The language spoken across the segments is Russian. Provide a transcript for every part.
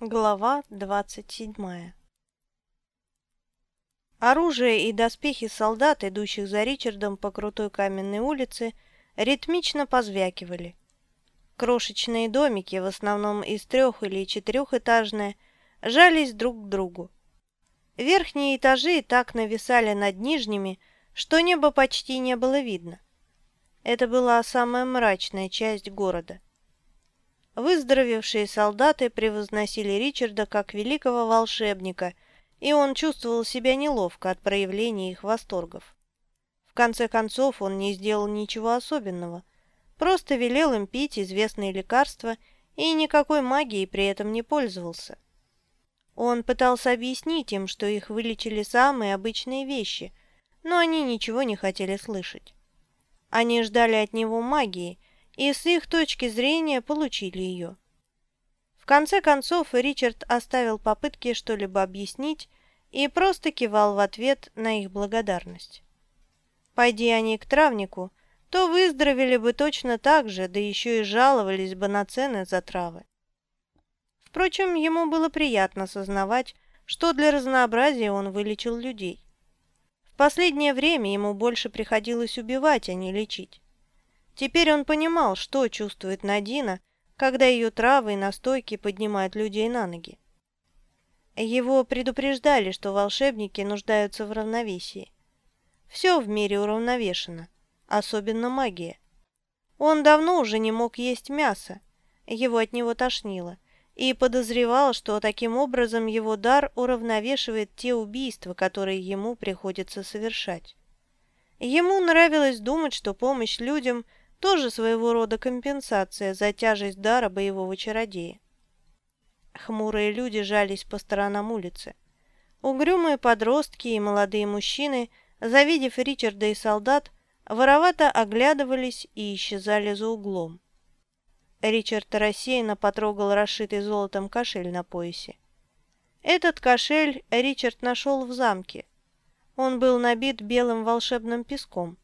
Глава двадцать седьмая Оружие и доспехи солдат, идущих за Ричардом по крутой каменной улице, ритмично позвякивали. Крошечные домики, в основном из трех- или четырехэтажные, жались друг к другу. Верхние этажи так нависали над нижними, что небо почти не было видно. Это была самая мрачная часть города. Выздоровевшие солдаты превозносили Ричарда как великого волшебника, и он чувствовал себя неловко от проявления их восторгов. В конце концов, он не сделал ничего особенного, просто велел им пить известные лекарства и никакой магией при этом не пользовался. Он пытался объяснить им, что их вылечили самые обычные вещи, но они ничего не хотели слышать. Они ждали от него магии, и с их точки зрения получили ее. В конце концов, Ричард оставил попытки что-либо объяснить и просто кивал в ответ на их благодарность. Пойди они к травнику, то выздоровели бы точно так же, да еще и жаловались бы на цены за травы. Впрочем, ему было приятно сознавать, что для разнообразия он вылечил людей. В последнее время ему больше приходилось убивать, а не лечить. Теперь он понимал, что чувствует Надина, когда ее травы и настойки поднимают людей на ноги. Его предупреждали, что волшебники нуждаются в равновесии. Все в мире уравновешено, особенно магия. Он давно уже не мог есть мясо, его от него тошнило, и подозревал, что таким образом его дар уравновешивает те убийства, которые ему приходится совершать. Ему нравилось думать, что помощь людям – тоже своего рода компенсация за тяжесть дара боевого чародея. Хмурые люди жались по сторонам улицы. Угрюмые подростки и молодые мужчины, завидев Ричарда и солдат, воровато оглядывались и исчезали за углом. Ричард рассеянно потрогал расшитый золотом кошель на поясе. Этот кошель Ричард нашел в замке. Он был набит белым волшебным песком.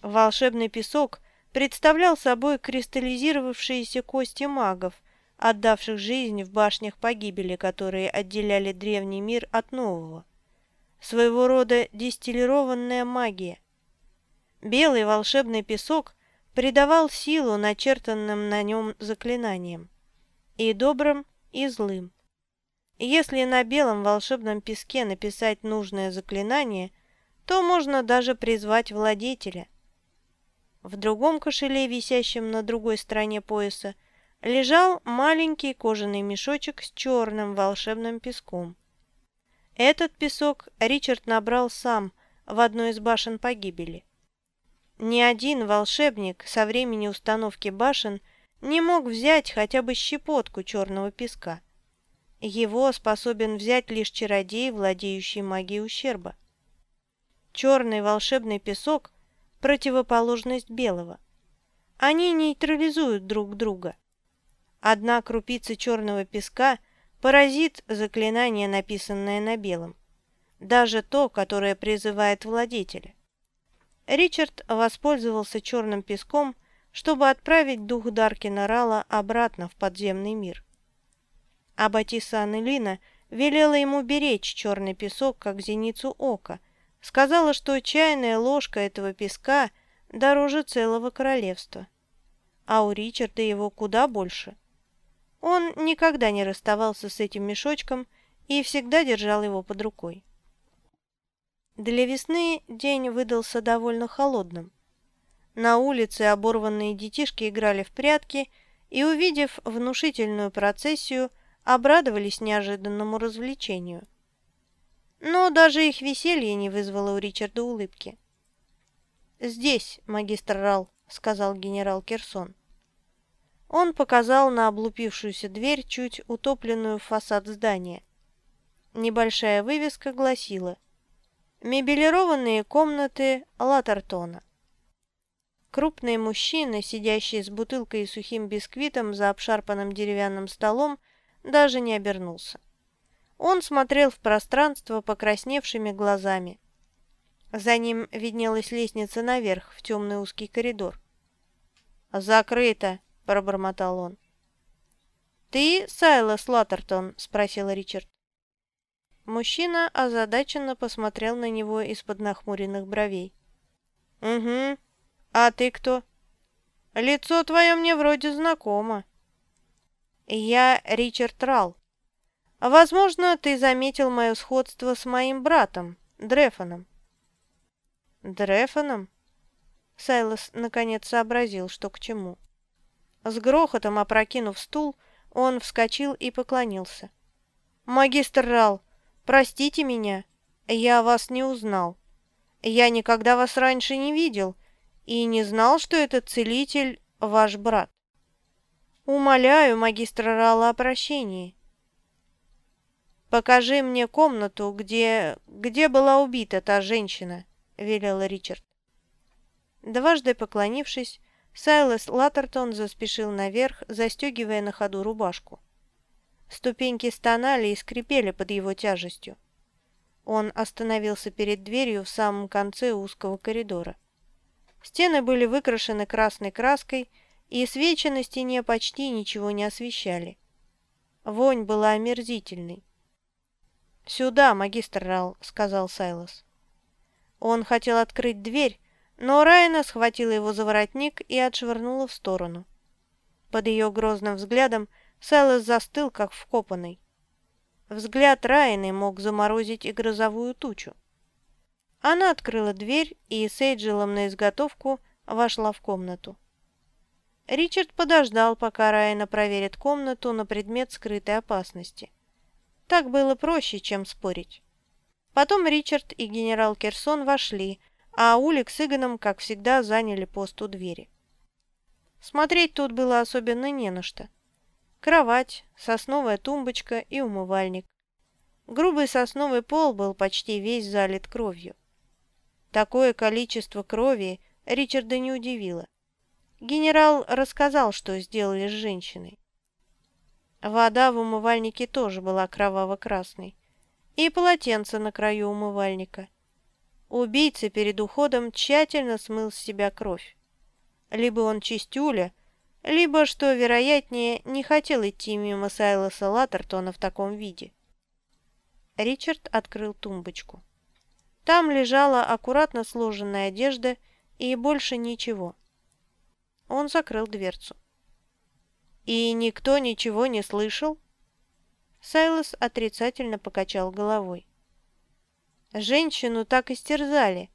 Волшебный песок представлял собой кристаллизировавшиеся кости магов, отдавших жизнь в башнях погибели, которые отделяли древний мир от нового. Своего рода дистиллированная магия. Белый волшебный песок придавал силу начертанным на нем заклинаниям. И добрым, и злым. Если на белом волшебном песке написать нужное заклинание, то можно даже призвать владетеля. В другом кошеле, висящем на другой стороне пояса, лежал маленький кожаный мешочек с черным волшебным песком. Этот песок Ричард набрал сам в одной из башен погибели. Ни один волшебник со времени установки башен не мог взять хотя бы щепотку черного песка. Его способен взять лишь чародей, владеющий магией ущерба. Черный волшебный песок противоположность белого. Они нейтрализуют друг друга. Одна крупица черного песка поразит заклинание, написанное на белом, даже то, которое призывает владетеля. Ричард воспользовался черным песком, чтобы отправить дух Даркина Рала обратно в подземный мир. А Батиса Анелина велела ему беречь черный песок, как зеницу ока – Сказала, что чайная ложка этого песка дороже целого королевства. А у Ричарда его куда больше. Он никогда не расставался с этим мешочком и всегда держал его под рукой. Для весны день выдался довольно холодным. На улице оборванные детишки играли в прятки и, увидев внушительную процессию, обрадовались неожиданному развлечению – но даже их веселье не вызвало у Ричарда улыбки. «Здесь, магистр Рал», — сказал генерал Керсон. Он показал на облупившуюся дверь, чуть утопленную фасад здания. Небольшая вывеска гласила «Мебелированные комнаты Латертона». Крупный мужчина, сидящий с бутылкой и сухим бисквитом за обшарпанным деревянным столом, даже не обернулся. Он смотрел в пространство покрасневшими глазами. За ним виднелась лестница наверх, в темный узкий коридор. «Закрыто!» – пробормотал он. «Ты Сайлас Латтертон?» – спросил Ричард. Мужчина озадаченно посмотрел на него из-под нахмуренных бровей. «Угу. А ты кто?» «Лицо твое мне вроде знакомо». «Я Ричард Рал. Возможно, ты заметил мое сходство с моим братом, Дрефоном». «Дрефоном?» Сайлос наконец сообразил, что к чему. С грохотом опрокинув стул, он вскочил и поклонился. «Магистр Рал, простите меня, я вас не узнал. Я никогда вас раньше не видел и не знал, что этот целитель – ваш брат. Умоляю магистра Рала о прощении. «Покажи мне комнату, где... где была убита та женщина», – велел Ричард. Дважды поклонившись, Сайлас Латтертон заспешил наверх, застегивая на ходу рубашку. Ступеньки стонали и скрипели под его тяжестью. Он остановился перед дверью в самом конце узкого коридора. Стены были выкрашены красной краской, и свечи на стене почти ничего не освещали. Вонь была омерзительной. «Сюда, магистр Рал», — сказал Сайлос. Он хотел открыть дверь, но Райна схватила его за воротник и отшвырнула в сторону. Под ее грозным взглядом Сайлос застыл, как вкопанный. Взгляд Райны мог заморозить и грозовую тучу. Она открыла дверь и с Эйджелом на изготовку вошла в комнату. Ричард подождал, пока Райна проверит комнату на предмет скрытой опасности. Так было проще, чем спорить. Потом Ричард и генерал Керсон вошли, а Улик с Игоном, как всегда, заняли пост у двери. Смотреть тут было особенно не на что. Кровать, сосновая тумбочка и умывальник. Грубый сосновый пол был почти весь залит кровью. Такое количество крови Ричарда не удивило. Генерал рассказал, что сделали с женщиной. Вода в умывальнике тоже была кроваво-красной. И полотенце на краю умывальника. Убийца перед уходом тщательно смыл с себя кровь. Либо он чистюля, либо, что вероятнее, не хотел идти мимо Сайлоса Латтертона в таком виде. Ричард открыл тумбочку. Там лежала аккуратно сложенная одежда и больше ничего. Он закрыл дверцу. «И никто ничего не слышал?» Сайлос отрицательно покачал головой. Женщину так истерзали.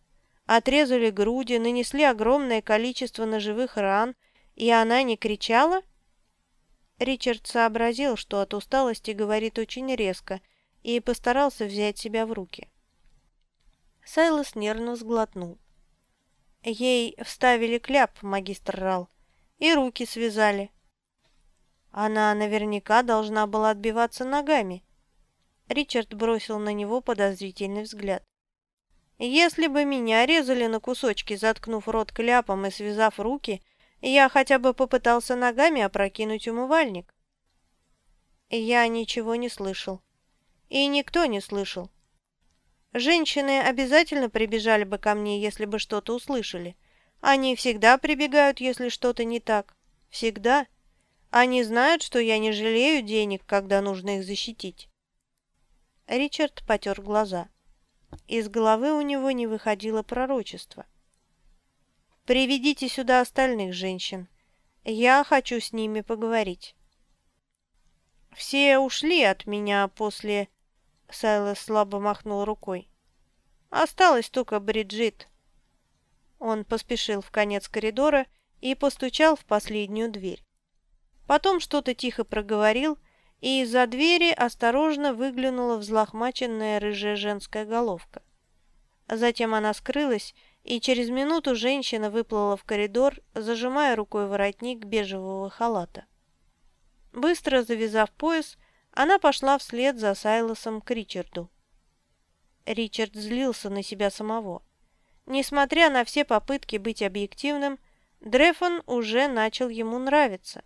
Отрезали груди, нанесли огромное количество ножевых ран, и она не кричала? Ричард сообразил, что от усталости говорит очень резко, и постарался взять себя в руки. Сайлос нервно сглотнул. Ей вставили кляп, магистр Рал, и руки связали. Она наверняка должна была отбиваться ногами. Ричард бросил на него подозрительный взгляд. «Если бы меня резали на кусочки, заткнув рот кляпом и связав руки, я хотя бы попытался ногами опрокинуть умывальник». Я ничего не слышал. И никто не слышал. Женщины обязательно прибежали бы ко мне, если бы что-то услышали. Они всегда прибегают, если что-то не так. Всегда. Они знают, что я не жалею денег, когда нужно их защитить. Ричард потер глаза. Из головы у него не выходило пророчество. «Приведите сюда остальных женщин. Я хочу с ними поговорить». «Все ушли от меня после...» Сайлос слабо махнул рукой. «Осталась только Бриджит». Он поспешил в конец коридора и постучал в последнюю дверь. Потом что-то тихо проговорил и из-за двери осторожно выглянула взлохмаченная рыжая женская головка. Затем она скрылась, и через минуту женщина выплыла в коридор, зажимая рукой воротник бежевого халата. Быстро завязав пояс, она пошла вслед за Сайлосом к Ричарду. Ричард злился на себя самого. Несмотря на все попытки быть объективным, Дрефон уже начал ему нравиться.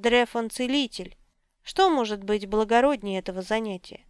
Дрефон – целитель, что может быть благороднее этого занятия?